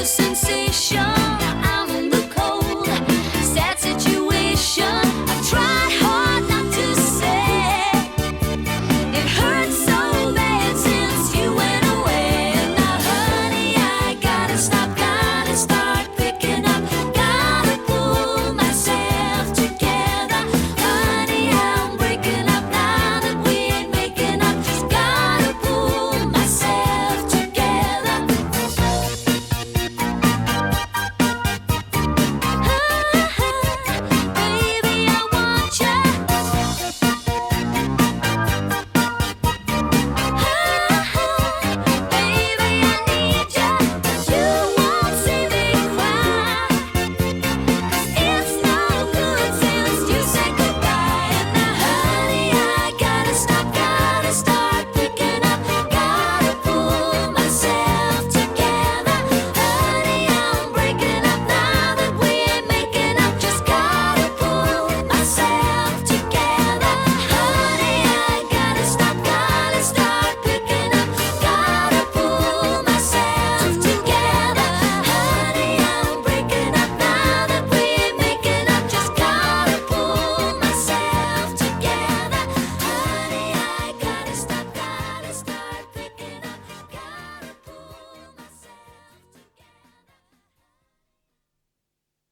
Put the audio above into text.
the sensation.